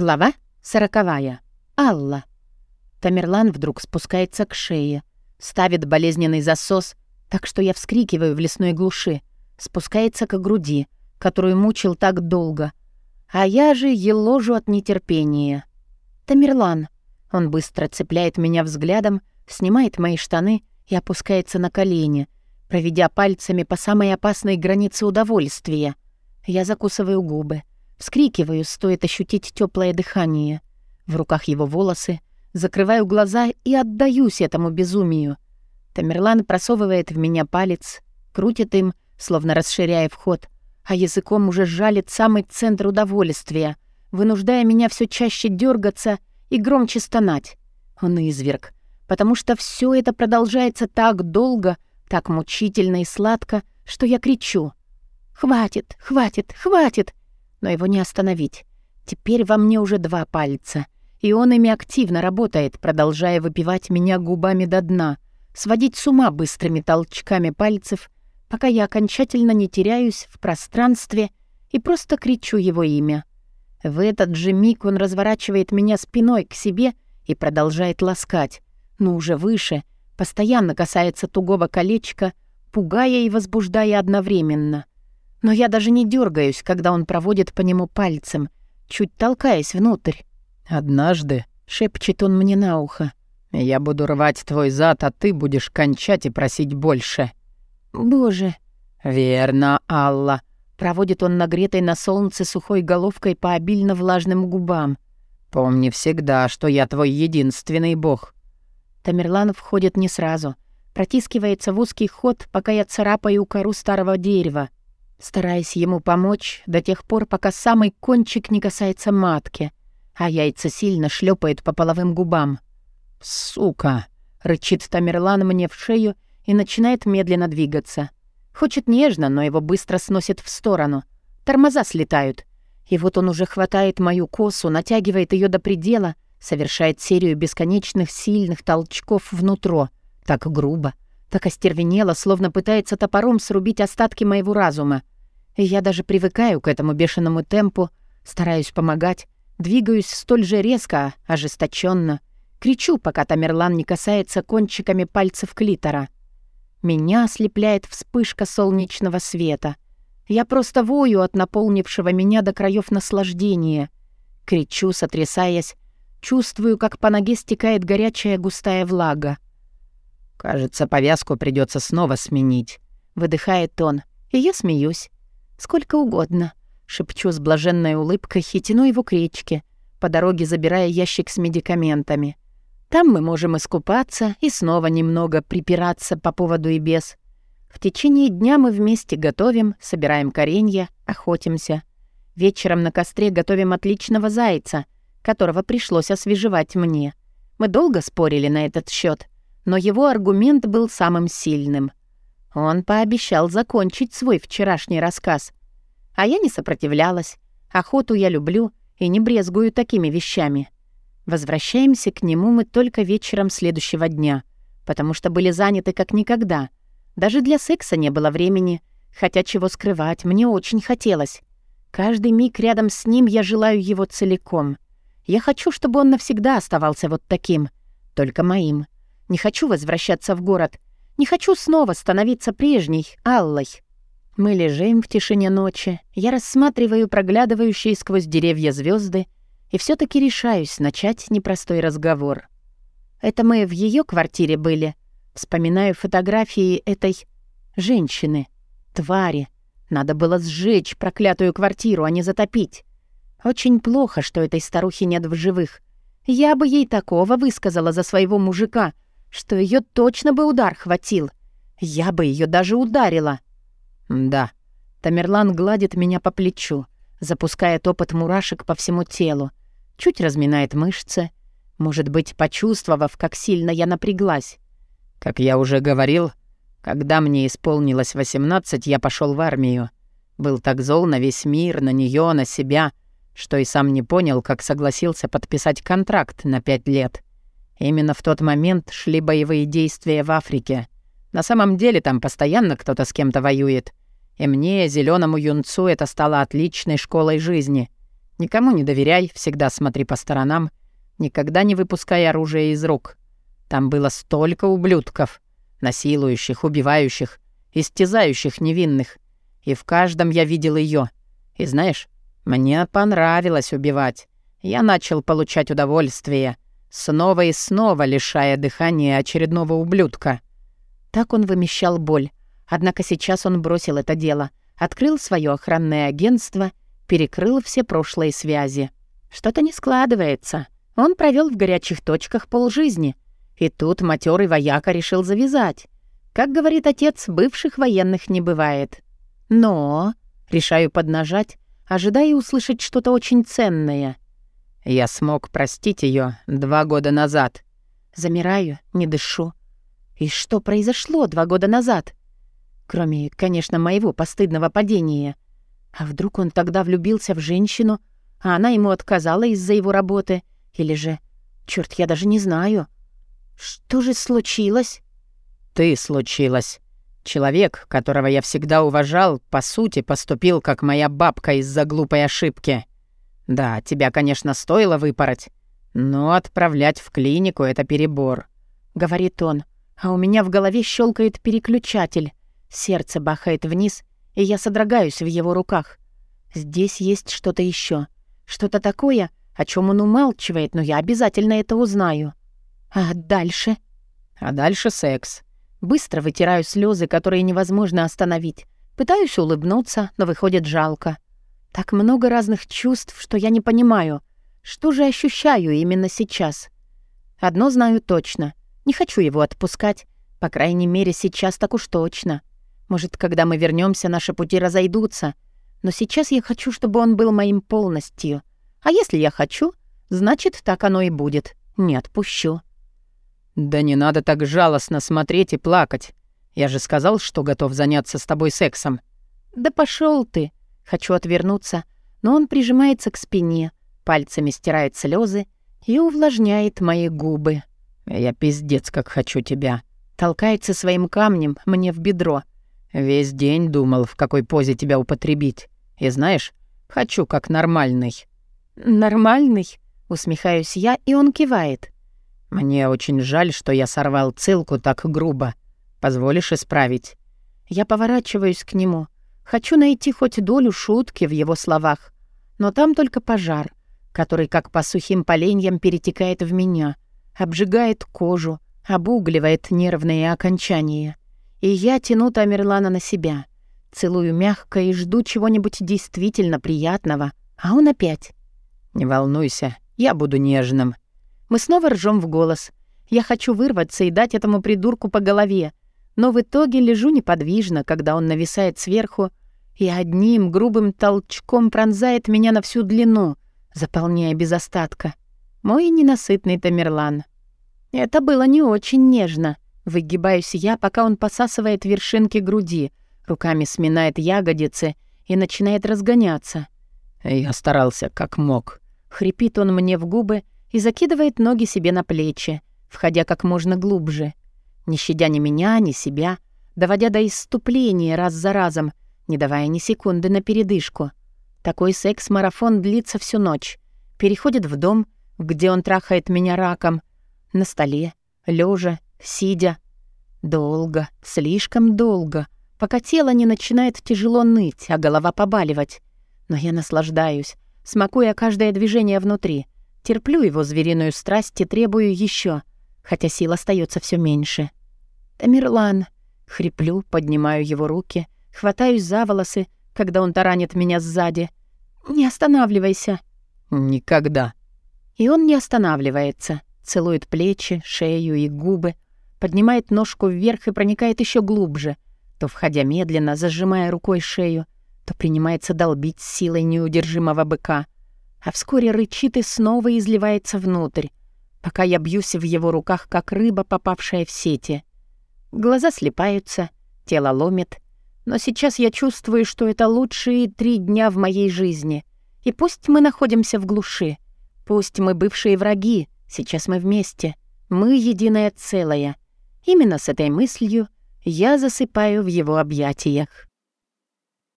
Глава сороковая. Алла. Тамерлан вдруг спускается к шее, ставит болезненный засос, так что я вскрикиваю в лесной глуши, спускается к груди, которую мучил так долго. А я же еложу от нетерпения. Тамерлан. Он быстро цепляет меня взглядом, снимает мои штаны и опускается на колени, проведя пальцами по самой опасной границе удовольствия. Я закусываю губы. Вскрикиваю, стоит ощутить теплое дыхание. В руках его волосы, закрываю глаза и отдаюсь этому безумию. Тамерлан просовывает в меня палец, крутит им, словно расширяя вход, а языком уже жалит самый центр удовольствия, вынуждая меня все чаще дергаться и громче стонать. Он изверг, потому что все это продолжается так долго, так мучительно и сладко, что я кричу. «Хватит, хватит, хватит!» Но его не остановить. Теперь во мне уже два пальца, и он ими активно работает, продолжая выпивать меня губами до дна, сводить с ума быстрыми толчками пальцев, пока я окончательно не теряюсь в пространстве и просто кричу его имя. В этот же миг он разворачивает меня спиной к себе и продолжает ласкать, но уже выше, постоянно касается тугого колечка, пугая и возбуждая одновременно. Но я даже не дергаюсь, когда он проводит по нему пальцем, чуть толкаясь внутрь. «Однажды», — шепчет он мне на ухо, — «я буду рвать твой зад, а ты будешь кончать и просить больше». «Боже». «Верно, Алла», — проводит он нагретой на солнце сухой головкой по обильно влажным губам. «Помни всегда, что я твой единственный бог». Тамерлан входит не сразу, протискивается в узкий ход, пока я царапаю кору старого дерева стараясь ему помочь до тех пор, пока самый кончик не касается матки, а яйца сильно шлепает по половым губам. «Сука!» — рычит Тамерлан мне в шею и начинает медленно двигаться. Хочет нежно, но его быстро сносит в сторону. Тормоза слетают. И вот он уже хватает мою косу, натягивает ее до предела, совершает серию бесконечных сильных толчков внутрь. Так грубо, так остервенело, словно пытается топором срубить остатки моего разума. И я даже привыкаю к этому бешеному темпу, стараюсь помогать, двигаюсь столь же резко, ожесточенно, кричу, пока Тамерлан не касается кончиками пальцев клитора. Меня ослепляет вспышка солнечного света. Я просто вою от наполнившего меня до краев наслаждения. Кричу, сотрясаясь, чувствую, как по ноге стекает горячая густая влага. «Кажется, повязку придется снова сменить», — выдыхает он, и я смеюсь. «Сколько угодно», — шепчу с блаженной улыбкой и тяну его к речке, по дороге забирая ящик с медикаментами. Там мы можем искупаться и снова немного припираться по поводу и без. В течение дня мы вместе готовим, собираем коренья, охотимся. Вечером на костре готовим отличного зайца, которого пришлось освежевать мне. Мы долго спорили на этот счет, но его аргумент был самым сильным. Он пообещал закончить свой вчерашний рассказ. А я не сопротивлялась. Охоту я люблю и не брезгую такими вещами. Возвращаемся к нему мы только вечером следующего дня, потому что были заняты как никогда. Даже для секса не было времени, хотя чего скрывать, мне очень хотелось. Каждый миг рядом с ним я желаю его целиком. Я хочу, чтобы он навсегда оставался вот таким, только моим. Не хочу возвращаться в город — не хочу снова становиться прежней, Аллой. Мы лежим в тишине ночи, я рассматриваю проглядывающие сквозь деревья звезды и все таки решаюсь начать непростой разговор. Это мы в ее квартире были. Вспоминаю фотографии этой женщины, твари. Надо было сжечь проклятую квартиру, а не затопить. Очень плохо, что этой старухи нет в живых. Я бы ей такого высказала за своего мужика — что ее точно бы удар хватил. Я бы ее даже ударила. Да. Тамерлан гладит меня по плечу, запуская топот мурашек по всему телу, чуть разминает мышцы, может быть, почувствовав, как сильно я напряглась. Как я уже говорил, когда мне исполнилось 18, я пошел в армию. Был так зол на весь мир, на нее, на себя, что и сам не понял, как согласился подписать контракт на пять лет. Именно в тот момент шли боевые действия в Африке. На самом деле там постоянно кто-то с кем-то воюет. И мне, зеленому юнцу, это стало отличной школой жизни. Никому не доверяй, всегда смотри по сторонам, никогда не выпускай оружие из рук. Там было столько ублюдков, насилующих, убивающих, истязающих невинных. И в каждом я видел ее. И знаешь, мне понравилось убивать. Я начал получать удовольствие, снова и снова лишая дыхания очередного ублюдка. Так он вымещал боль. Однако сейчас он бросил это дело, открыл свое охранное агентство, перекрыл все прошлые связи. Что-то не складывается. Он провел в горячих точках полжизни. И тут матерый вояка решил завязать. Как говорит отец, бывших военных не бывает. Но... Решаю поднажать, ожидая услышать что-то очень ценное. Я смог простить ее два года назад. Замираю, не дышу. И что произошло два года назад? Кроме, конечно, моего постыдного падения. А вдруг он тогда влюбился в женщину, а она ему отказала из-за его работы? Или же... Чёрт, я даже не знаю. Что же случилось? Ты случилось. Человек, которого я всегда уважал, по сути, поступил как моя бабка из-за глупой ошибки. Да, тебя, конечно, стоило выпороть, но отправлять в клинику — это перебор», — говорит он, а у меня в голове щелкает переключатель. Сердце бахает вниз, и я содрогаюсь в его руках. Здесь есть что-то еще, Что-то такое, о чем он умалчивает, но я обязательно это узнаю. А дальше? А дальше секс. Быстро вытираю слезы, которые невозможно остановить. Пытаюсь улыбнуться, но выходит жалко. Так много разных чувств, что я не понимаю, что же ощущаю именно сейчас. Одно знаю точно. Не хочу его отпускать. По крайней мере, сейчас так уж точно. Может, когда мы вернемся, наши пути разойдутся. Но сейчас я хочу, чтобы он был моим полностью. А если я хочу, значит, так оно и будет. Не отпущу. «Да не надо так жалостно смотреть и плакать. Я же сказал, что готов заняться с тобой сексом». «Да пошел ты!» Хочу отвернуться, но он прижимается к спине, пальцами стирает слезы и увлажняет мои губы. «Я пиздец как хочу тебя». Толкается своим камнем мне в бедро. Весь день думал, в какой позе тебя употребить. И знаешь, хочу как нормальный». «Нормальный?» — усмехаюсь я, и он кивает. «Мне очень жаль, что я сорвал цилку так грубо. Позволишь исправить?» Я поворачиваюсь к нему — Хочу найти хоть долю шутки в его словах, но там только пожар, который, как по сухим поленьям, перетекает в меня, обжигает кожу, обугливает нервные окончания. И я тяну Тамерлана на себя, целую мягко и жду чего-нибудь действительно приятного, а он опять. «Не волнуйся, я буду нежным». Мы снова ржем в голос. Я хочу вырваться и дать этому придурку по голове, но в итоге лежу неподвижно, когда он нависает сверху и одним грубым толчком пронзает меня на всю длину, заполняя без остатка. Мой ненасытный Тамерлан. Это было не очень нежно. Выгибаюсь я, пока он посасывает вершинки груди, руками сминает ягодицы и начинает разгоняться. Я старался как мог. Хрипит он мне в губы и закидывает ноги себе на плечи, входя как можно глубже. Не щадя ни меня, ни себя, доводя до исступления раз за разом, не давая ни секунды на передышку. Такой секс-марафон длится всю ночь. Переходит в дом, где он трахает меня раком. На столе, лежа, сидя. Долго, слишком долго, пока тело не начинает тяжело ныть, а голова побаливать. Но я наслаждаюсь, смакуя каждое движение внутри. Терплю его звериную страсть и требую еще, хотя сил остается все меньше. «Тамерлан!» — хриплю, поднимаю его руки — Хватаюсь за волосы, когда он таранит меня сзади. «Не останавливайся». «Никогда». И он не останавливается. Целует плечи, шею и губы. Поднимает ножку вверх и проникает еще глубже. То входя медленно, зажимая рукой шею, то принимается долбить силой неудержимого быка. А вскоре рычит и снова изливается внутрь, пока я бьюсь в его руках, как рыба, попавшая в сети. Глаза слепаются, тело ломит — но сейчас я чувствую, что это лучшие три дня в моей жизни. И пусть мы находимся в глуши, пусть мы бывшие враги, сейчас мы вместе, мы единое целое. Именно с этой мыслью я засыпаю в его объятиях.